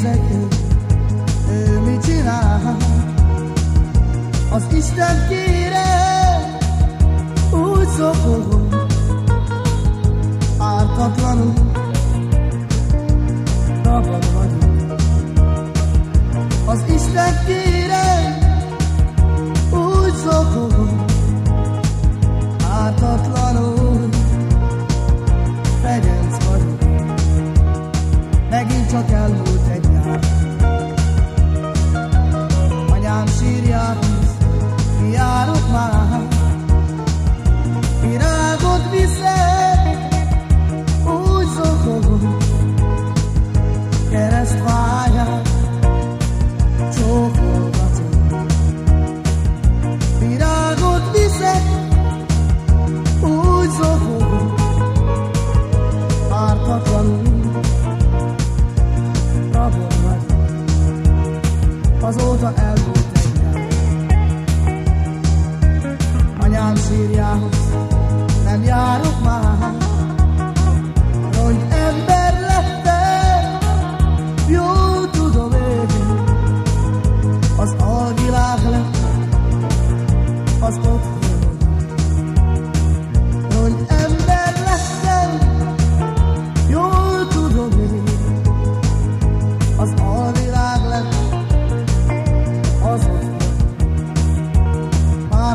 ő, ő mit csinál, az Isten kére, Megint csak elmúlt egy nyár, anyám sírjához járok már, virágot viszek, úgy zokogom, keresztfáját csókolgatom. Azóta elmúlt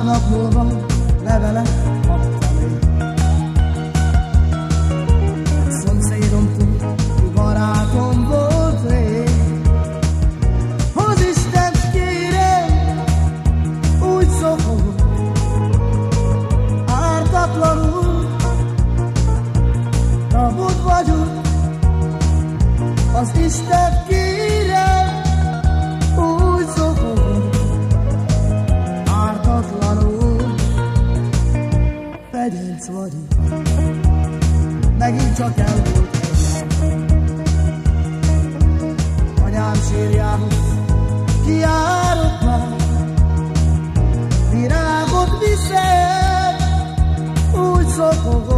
nap múlva levelet kaptam én. Szomszédomtól, ki barátom volt rég. Az Isten kérem, úgy szokogom, ártatlanul, rabot vagyok. Az Isten fegyenc vagyok. Megint csak elmúlt egy anyám sírjához kiárok már, virágot viszek, úgy szokogom,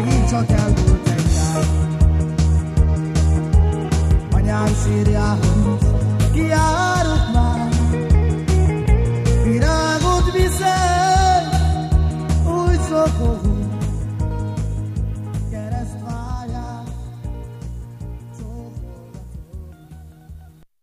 megint csak elmúlt egy nyár. Anyám sírjához kiárok már, virágot viszel, úgy szokogunk.